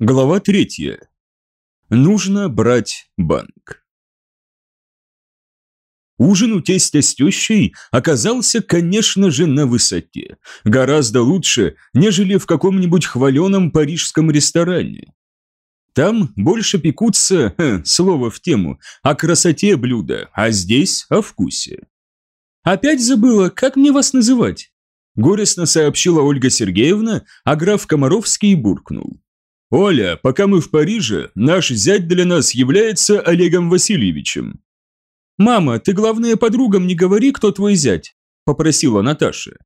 Глава третья. Нужно брать банк. Ужин у тестя с тещей оказался, конечно же, на высоте. Гораздо лучше, нежели в каком-нибудь хваленом парижском ресторане. Там больше пекутся, ха, слово в тему, о красоте блюда, а здесь о вкусе. «Опять забыла, как мне вас называть?» Горестно сообщила Ольга Сергеевна, а граф Комаровский буркнул. «Оля, пока мы в Париже, наш зять для нас является Олегом Васильевичем». «Мама, ты, главное, подругам не говори, кто твой зять», – попросила Наташа.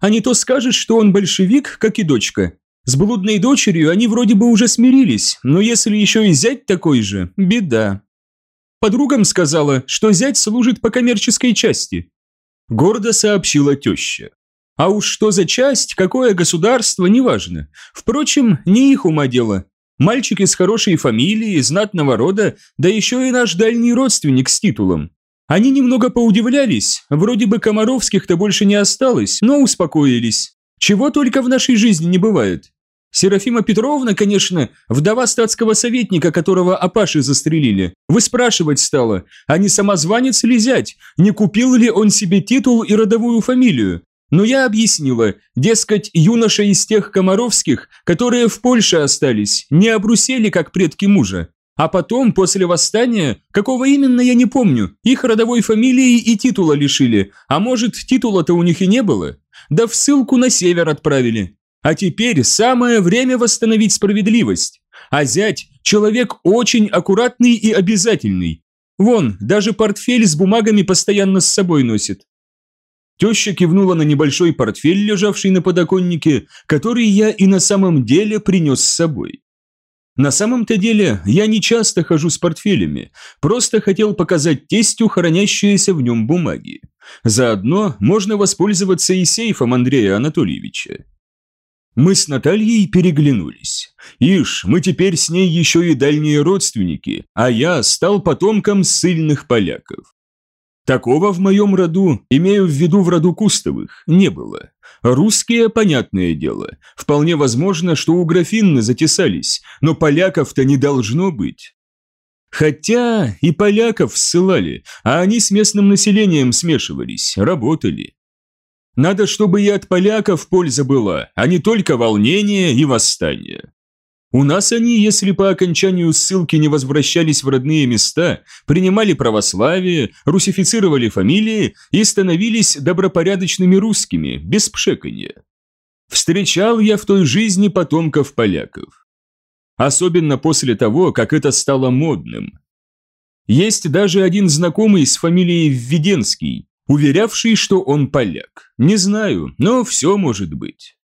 «А не то скажешь, что он большевик, как и дочка. С блудной дочерью они вроде бы уже смирились, но если еще и зять такой же, беда». Подругам сказала, что зять служит по коммерческой части. Гордо сообщила теща. А уж что за часть, какое государство, неважно. Впрочем, не их ума дело. Мальчик из хорошей фамилии, знатного рода, да еще и наш дальний родственник с титулом. Они немного поудивлялись, вроде бы Комаровских-то больше не осталось, но успокоились. Чего только в нашей жизни не бывает. Серафима Петровна, конечно, вдова статского советника, которого Апаши застрелили, выспрашивать стала, а не самозванец ли зять, не купил ли он себе титул и родовую фамилию, но я объяснила, дескать, юноша из тех комаровских, которые в Польше остались, не обрусели, как предки мужа. А потом, после восстания, какого именно я не помню, их родовой фамилии и титула лишили, а может, титула-то у них и не было. Да в ссылку на север отправили. А теперь самое время восстановить справедливость. А зять – человек очень аккуратный и обязательный. Вон, даже портфель с бумагами постоянно с собой носит. Теща кивнула на небольшой портфель, лежавший на подоконнике, который я и на самом деле принес с собой. На самом-то деле я не часто хожу с портфелями, просто хотел показать тестю хранящиеся в нем бумаги. Заодно можно воспользоваться и сейфом Андрея Анатольевича. Мы с Натальей переглянулись. Ишь, мы теперь с ней еще и дальние родственники, а я стал потомком ссыльных поляков. Такого в моем роду, имею в виду в роду Кустовых, не было. Русские, понятное дело, вполне возможно, что у графинны затесались, но поляков-то не должно быть. Хотя и поляков ссылали, а они с местным населением смешивались, работали. Надо, чтобы и от поляков польза была, а не только волнение и восстание. У нас они, если по окончанию ссылки не возвращались в родные места, принимали православие, русифицировали фамилии и становились добропорядочными русскими, без пшеканья. Встречал я в той жизни потомков поляков. Особенно после того, как это стало модным. Есть даже один знакомый с фамилией Введенский, уверявший, что он поляк. Не знаю, но все может быть.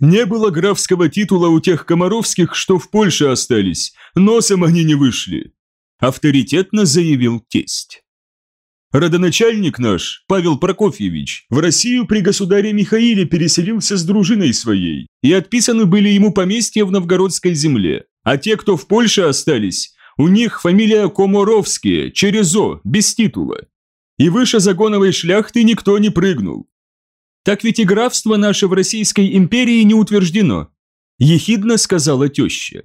Не было графского титула у тех комаровских, что в Польше остались, носом они не вышли», – авторитетно заявил тесть. Родоначальник наш, Павел Прокофьевич, в Россию при государе Михаиле переселился с дружиной своей, и отписаны были ему поместья в новгородской земле, а те, кто в Польше остались, у них фамилия Комаровские, через О, без титула. И выше загоновой шляхты никто не прыгнул. Так ведь и графство наше в Российской империи не утверждено», – ехидно сказала теща.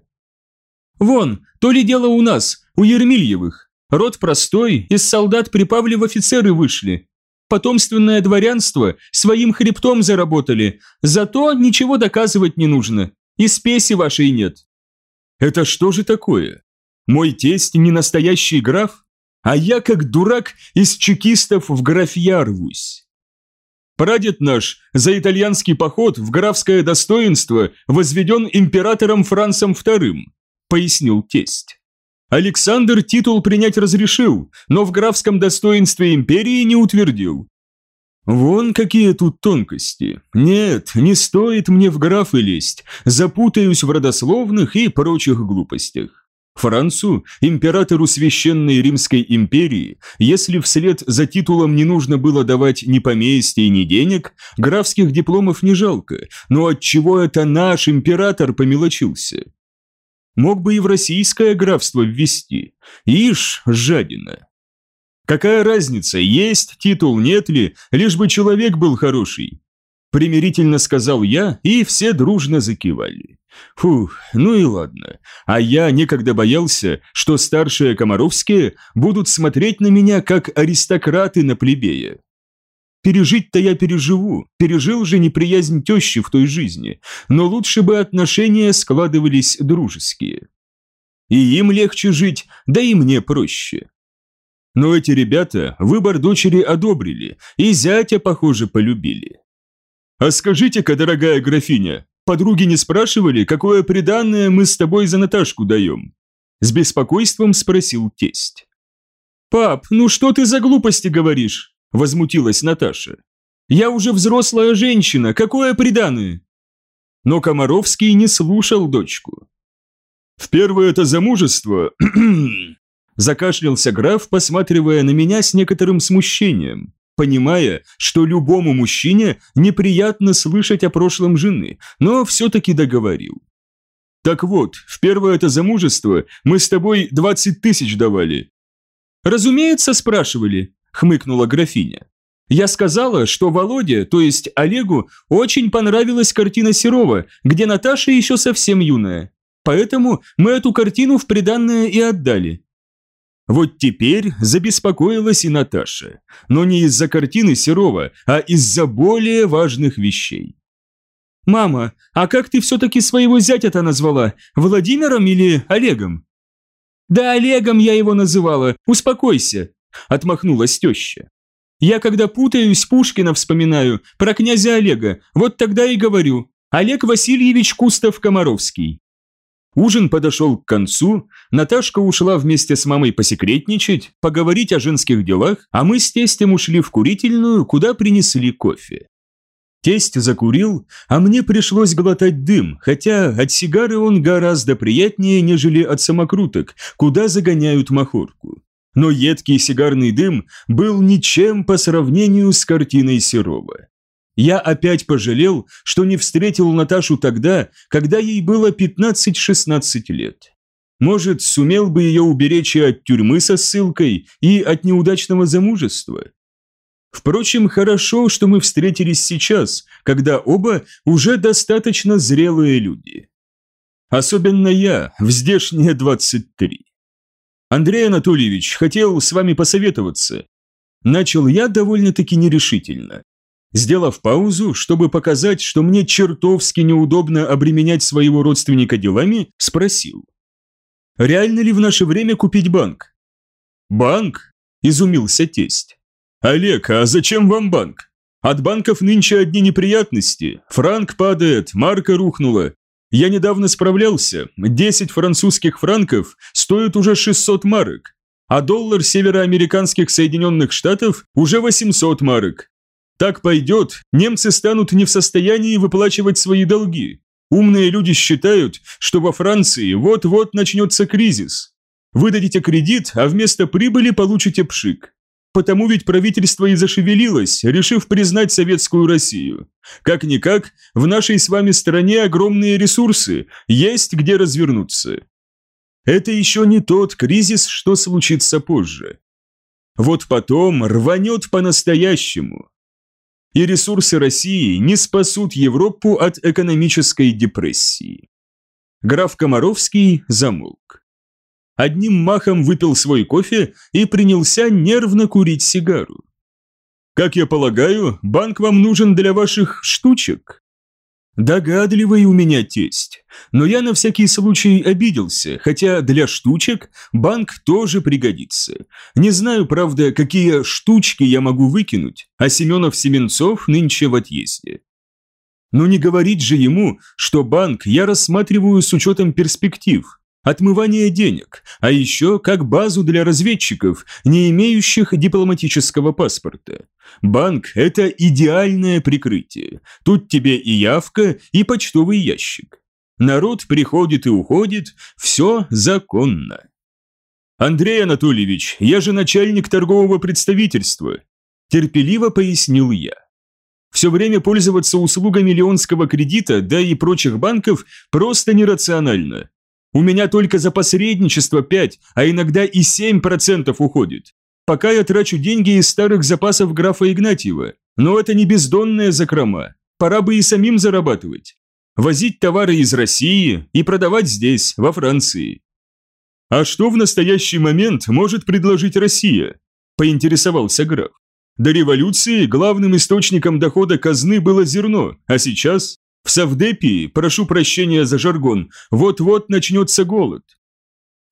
«Вон, то ли дело у нас, у Ермильевых. Род простой, из солдат припавли в офицеры вышли. Потомственное дворянство своим хребтом заработали, зато ничего доказывать не нужно, и спеси вашей нет». «Это что же такое? Мой тесть не настоящий граф, а я как дурак из чекистов в графья рвусь». Прадед наш за итальянский поход в графское достоинство возведен императором Францем II, пояснил тесть. Александр титул принять разрешил, но в графском достоинстве империи не утвердил. Вон какие тут тонкости. Нет, не стоит мне в графы лезть, запутаюсь в родословных и прочих глупостях. Францу, императору Священной Римской империи, если вслед за титулом не нужно было давать ни поместья, ни денег, графских дипломов не жалко, но от чего это наш император помелочился? Мог бы и в российское графство ввести. Ишь, жадина. Какая разница, есть титул, нет ли, лишь бы человек был хороший. Примирительно сказал я, и все дружно закивали. Фух, ну и ладно. А я некогда боялся, что старшие комаровские будут смотреть на меня как аристократы на плебея. Пережить-то я переживу, пережил же неприязнь тещи в той жизни, но лучше бы отношения складывались дружеские. И им легче жить, да и мне проще. Но эти ребята выбор дочери одобрили, и зятя, похоже, полюбили. «А скажите-ка, дорогая графиня, подруги не спрашивали, какое приданное мы с тобой за Наташку даем?» С беспокойством спросил тесть. «Пап, ну что ты за глупости говоришь?» – возмутилась Наташа. «Я уже взрослая женщина, какое приданное?» Но Комаровский не слушал дочку. «В первое это замужество Закашлялся граф, посматривая на меня с некоторым смущением, понимая, что любому мужчине неприятно слышать о прошлом жены, но все-таки договорил. «Так вот, в первое это замужество мы с тобой 20 тысяч давали». «Разумеется, спрашивали», – хмыкнула графиня. «Я сказала, что Володе, то есть Олегу, очень понравилась картина Серова, где Наташа еще совсем юная. Поэтому мы эту картину в приданное и отдали. Вот теперь забеспокоилась и Наташа, но не из-за картины Серова, а из-за более важных вещей. «Мама, а как ты все-таки своего зятя-то назвала? Владимиром или Олегом?» «Да Олегом я его называла, успокойся», – отмахнулась теща. «Я когда путаюсь, Пушкина вспоминаю, про князя Олега, вот тогда и говорю. Олег Васильевич Кустов-Комаровский. Ужин подошел к концу, Наташка ушла вместе с мамой посекретничать, поговорить о женских делах, а мы с тестем ушли в курительную, куда принесли кофе. Тесть закурил, а мне пришлось глотать дым, хотя от сигары он гораздо приятнее, нежели от самокруток, куда загоняют махорку. Но едкий сигарный дым был ничем по сравнению с картиной Серова. Я опять пожалел, что не встретил Наташу тогда, когда ей было 15-16 лет. Может, сумел бы ее уберечь и от тюрьмы со ссылкой, и от неудачного замужества? Впрочем, хорошо, что мы встретились сейчас, когда оба уже достаточно зрелые люди. Особенно я, в здешние 23. Андрей Анатольевич, хотел с вами посоветоваться. Начал я довольно-таки нерешительно. Сделав паузу, чтобы показать, что мне чертовски неудобно обременять своего родственника делами, спросил. «Реально ли в наше время купить банк?» «Банк?» – изумился тесть. «Олег, а зачем вам банк? От банков нынче одни неприятности. Франк падает, марка рухнула. Я недавно справлялся, 10 французских франков стоят уже 600 марок, а доллар североамериканских Соединенных Штатов уже 800 марок. Так пойдет, немцы станут не в состоянии выплачивать свои долги. Умные люди считают, что во Франции вот-вот начнется кризис. Вы дадите кредит, а вместо прибыли получите пшик. Потому ведь правительство и зашевелилось, решив признать советскую Россию. Как-никак, в нашей с вами стране огромные ресурсы, есть где развернуться. Это еще не тот кризис, что случится позже. Вот потом рванет по-настоящему и ресурсы России не спасут Европу от экономической депрессии. Граф Комаровский замолк. Одним махом выпил свой кофе и принялся нервно курить сигару. «Как я полагаю, банк вам нужен для ваших штучек?» Догадливый у меня тесть, но я на всякий случай обиделся, хотя для штучек банк тоже пригодится. Не знаю, правда, какие штучки я могу выкинуть, а Семенов-Семенцов нынче в отъезде. Но не говорить же ему, что банк я рассматриваю с учетом перспектив, отмывание денег, а еще как базу для разведчиков, не имеющих дипломатического паспорта. Банк – это идеальное прикрытие. Тут тебе и явка, и почтовый ящик. Народ приходит и уходит, все законно. Андрей Анатольевич, я же начальник торгового представительства, терпеливо пояснил я. Все время пользоваться услугами Леонского кредита, да и прочих банков просто нерационально. У меня только за посредничество 5, а иногда и 7% уходит. Пока я трачу деньги из старых запасов графа Игнатьева. Но это не бездонная закрома. Пора бы и самим зарабатывать. Возить товары из России и продавать здесь, во Франции. А что в настоящий момент может предложить Россия? Поинтересовался граф. До революции главным источником дохода казны было зерно, а сейчас в Савдепии, прошу прощения за жаргон, вот-вот начнется голод.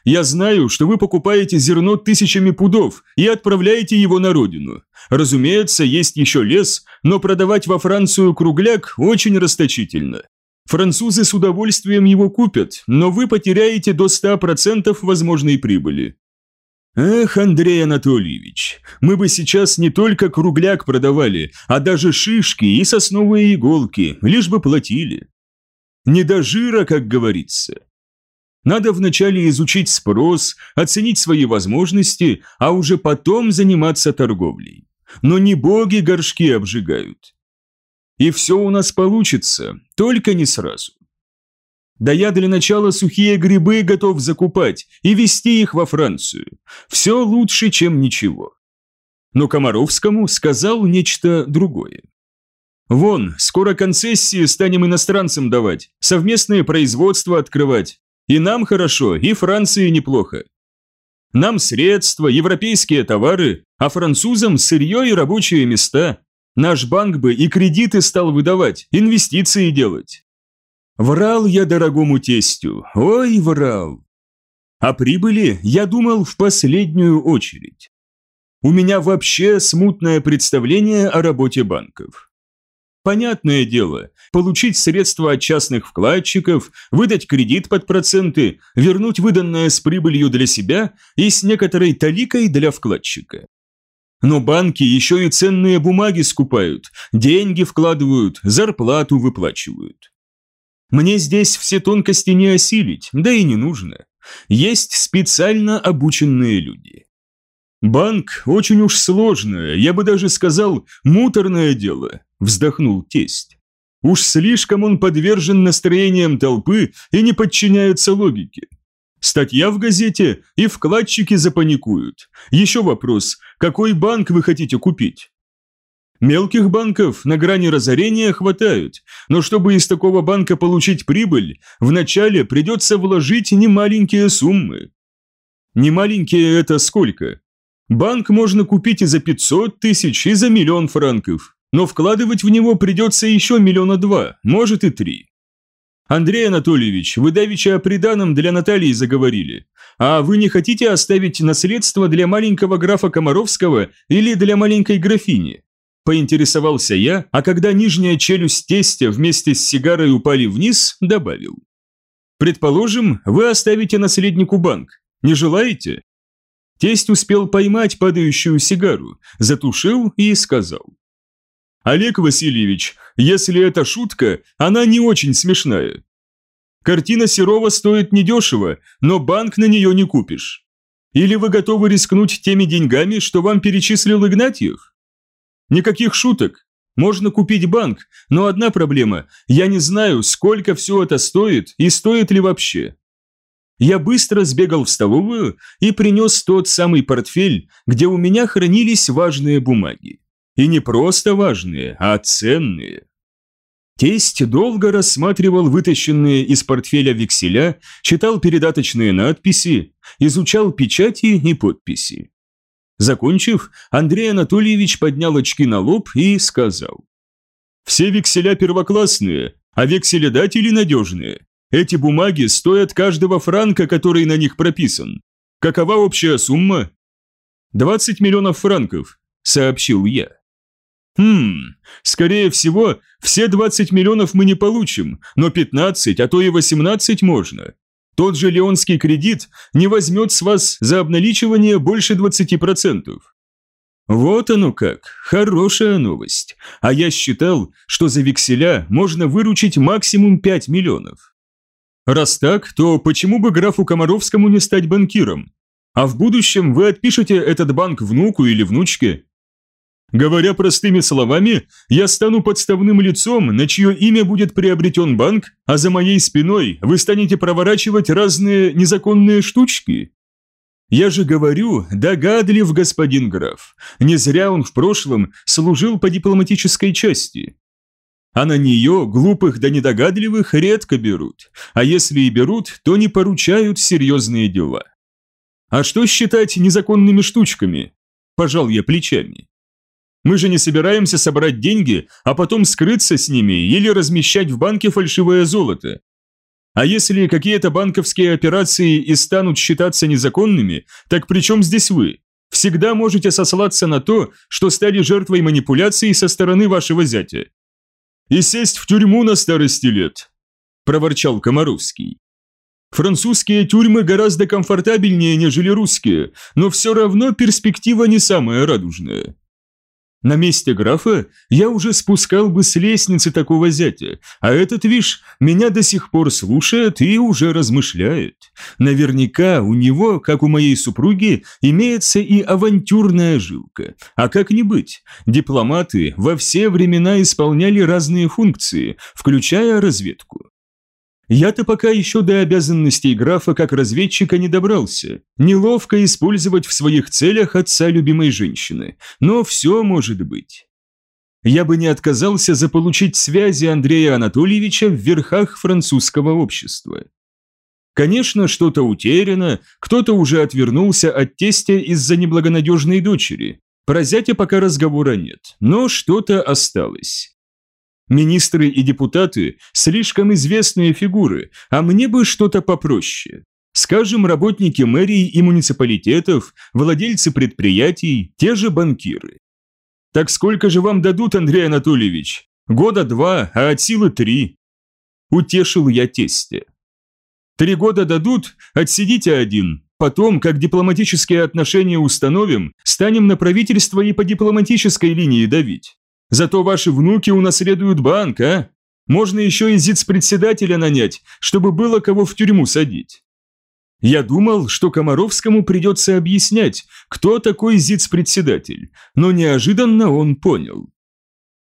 Я знаю, что вы покупаете зерно тысячами пудов и отправляете его на родину. Разумеется, есть еще лес, но продавать во Францию кругляк очень расточительно. Французы с удовольствием его купят, но вы потеряете до 100% возможной прибыли. Эх, Андрей Анатольевич, мы бы сейчас не только кругляк продавали, а даже шишки и сосновые иголки, лишь бы платили. Не до жира, как говорится. Надо вначале изучить спрос, оценить свои возможности, а уже потом заниматься торговлей. Но не боги горшки обжигают. И все у нас получится, только не сразу. Да я для начала сухие грибы готов закупать и везти их во Францию. Все лучше, чем ничего. Но Комаровскому сказал нечто другое. Вон, скоро концессии станем иностранцам давать, совместное производство открывать, и нам хорошо, и Франции неплохо. Нам средства, европейские товары, а французам сырье и рабочие места. Наш банк бы и кредиты стал выдавать, инвестиции делать. Врал я дорогому тестю, ой, врал. О прибыли я думал в последнюю очередь. У меня вообще смутное представление о работе банков. Понятное дело, получить средства от частных вкладчиков, выдать кредит под проценты, вернуть выданное с прибылью для себя и с некоторой таликой для вкладчика. Но банки еще и ценные бумаги скупают, деньги вкладывают, зарплату выплачивают. Мне здесь все тонкости не осилить, да и не нужно. Есть специально обученные люди. Банк очень уж сложное, я бы даже сказал, муторное дело, вздохнул тесть. Уж слишком он подвержен настроениям толпы и не подчиняется логике. Статья в газете, и вкладчики запаникуют. Еще вопрос, какой банк вы хотите купить? Мелких банков на грани разорения хватает, но чтобы из такого банка получить прибыль, вначале придется вложить немаленькие суммы. Немаленькие это сколько? Банк можно купить и за 500 тысяч, и за миллион франков но вкладывать в него придется еще миллиона два, может и три. Андрей Анатольевич, вы давеча о приданом для Натальи заговорили. А вы не хотите оставить наследство для маленького графа Комаровского или для маленькой графини? Поинтересовался я, а когда нижняя челюсть тестя вместе с сигарой упали вниз, добавил. Предположим, вы оставите наследнику банк. Не желаете? Тесть успел поймать падающую сигару, затушил и сказал. Олег Васильевич, если это шутка, она не очень смешная. Картина Серова стоит недешево, но банк на нее не купишь. Или вы готовы рискнуть теми деньгами, что вам перечислил Игнатьев? Никаких шуток. Можно купить банк, но одна проблема – я не знаю, сколько все это стоит и стоит ли вообще. Я быстро сбегал в столовую и принес тот самый портфель, где у меня хранились важные бумаги. И не просто важные, а ценные. Тесть долго рассматривал вытащенные из портфеля векселя, читал передаточные надписи, изучал печати и подписи. Закончив, Андрей Анатольевич поднял очки на лоб и сказал. «Все векселя первоклассные, а векселедатели надежные. Эти бумаги стоят каждого франка, который на них прописан. Какова общая сумма?» «20 миллионов франков», — сообщил я. Хм, скорее всего, все 20 миллионов мы не получим, но 15, а то и 18 можно. Тот же Леонский кредит не возьмет с вас за обналичивание больше 20%. Вот оно как, хорошая новость. А я считал, что за векселя можно выручить максимум 5 миллионов. Раз так, то почему бы графу Комаровскому не стать банкиром? А в будущем вы отпишете этот банк внуку или внучке, Говоря простыми словами, я стану подставным лицом, на чье имя будет приобретен банк, а за моей спиной вы станете проворачивать разные незаконные штучки. Я же говорю, догадлив господин граф. Не зря он в прошлом служил по дипломатической части. А на нее глупых да недогадливых редко берут, а если и берут, то не поручают серьезные дела. А что считать незаконными штучками? Пожал я плечами. Мы же не собираемся собрать деньги, а потом скрыться с ними или размещать в банке фальшивое золото. А если какие-то банковские операции и станут считаться незаконными, так при чем здесь вы? Всегда можете сослаться на то, что стали жертвой манипуляций со стороны вашего зятя. «И сесть в тюрьму на старости лет», – проворчал Комаровский. «Французские тюрьмы гораздо комфортабельнее, нежели русские, но все равно перспектива не самая радужная. На месте графа я уже спускал бы с лестницы такого зятя, а этот, вишь, меня до сих пор слушает и уже размышляет. Наверняка у него, как у моей супруги, имеется и авантюрная жилка. А как не быть? Дипломаты во все времена исполняли разные функции, включая разведку. Я-то пока еще до обязанностей графа как разведчика не добрался. Неловко использовать в своих целях отца любимой женщины, но все может быть. Я бы не отказался заполучить связи Андрея Анатольевича в верхах французского общества. Конечно, что-то утеряно, кто-то уже отвернулся от тестя из-за неблагонадежной дочери. Про зятя пока разговора нет, но что-то осталось. Министры и депутаты – слишком известные фигуры, а мне бы что-то попроще. Скажем, работники мэрии и муниципалитетов, владельцы предприятий, те же банкиры. Так сколько же вам дадут, Андрей Анатольевич? Года два, а от силы три. Утешил я тесте. Три года дадут, отсидите один. Потом, как дипломатические отношения установим, станем на правительство и по дипломатической линии давить. Зато ваши внуки унаследуют банк, а? Можно еще и зиц-председателя нанять, чтобы было кого в тюрьму садить. Я думал, что Комаровскому придется объяснять, кто такой зиц-председатель, но неожиданно он понял.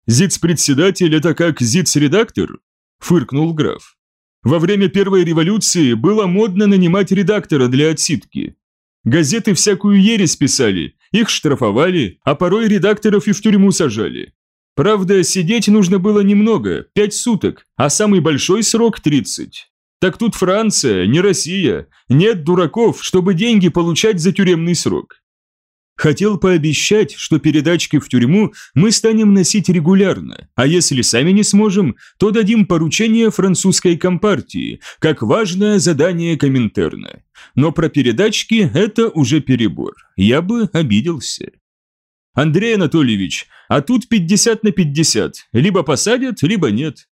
«Зиц-председатель – это как зиц-редактор?» – фыркнул граф. «Во время Первой революции было модно нанимать редактора для отсидки. Газеты всякую ересь писали, их штрафовали, а порой редакторов и в тюрьму сажали. Правда, сидеть нужно было немного, пять суток, а самый большой срок – 30. Так тут Франция, не Россия, нет дураков, чтобы деньги получать за тюремный срок. Хотел пообещать, что передачки в тюрьму мы станем носить регулярно, а если сами не сможем, то дадим поручение французской компартии, как важное задание Коминтерна. Но про передачки это уже перебор, я бы обиделся. Андрей Анатольевич, а тут 50 на 50, либо посадят, либо нет.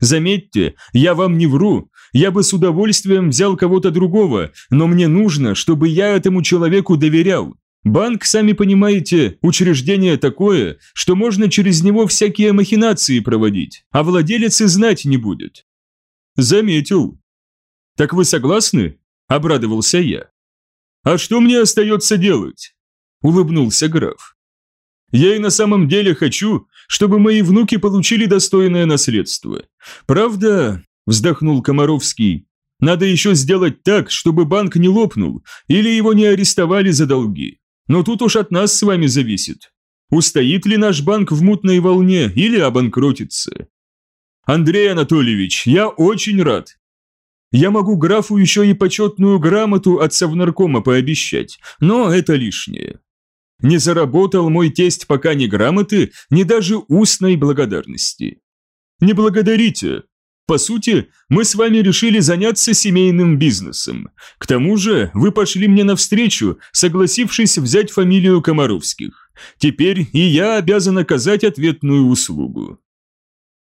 Заметьте, я вам не вру, я бы с удовольствием взял кого-то другого, но мне нужно, чтобы я этому человеку доверял. Банк, сами понимаете, учреждение такое, что можно через него всякие махинации проводить, а владелец и знать не будет. Заметил. Так вы согласны? Обрадовался я. А что мне остается делать? Улыбнулся граф. Я и на самом деле хочу, чтобы мои внуки получили достойное наследство. Правда, вздохнул Комаровский, надо еще сделать так, чтобы банк не лопнул или его не арестовали за долги. Но тут уж от нас с вами зависит. Устоит ли наш банк в мутной волне или обанкротится? Андрей Анатольевич, я очень рад. Я могу графу еще и почетную грамоту от совнаркома пообещать, но это лишнее. Не заработал мой тесть пока ни грамоты, ни даже устной благодарности. Не благодарите. По сути, мы с вами решили заняться семейным бизнесом. К тому же вы пошли мне навстречу, согласившись взять фамилию Комаровских. Теперь и я обязан оказать ответную услугу.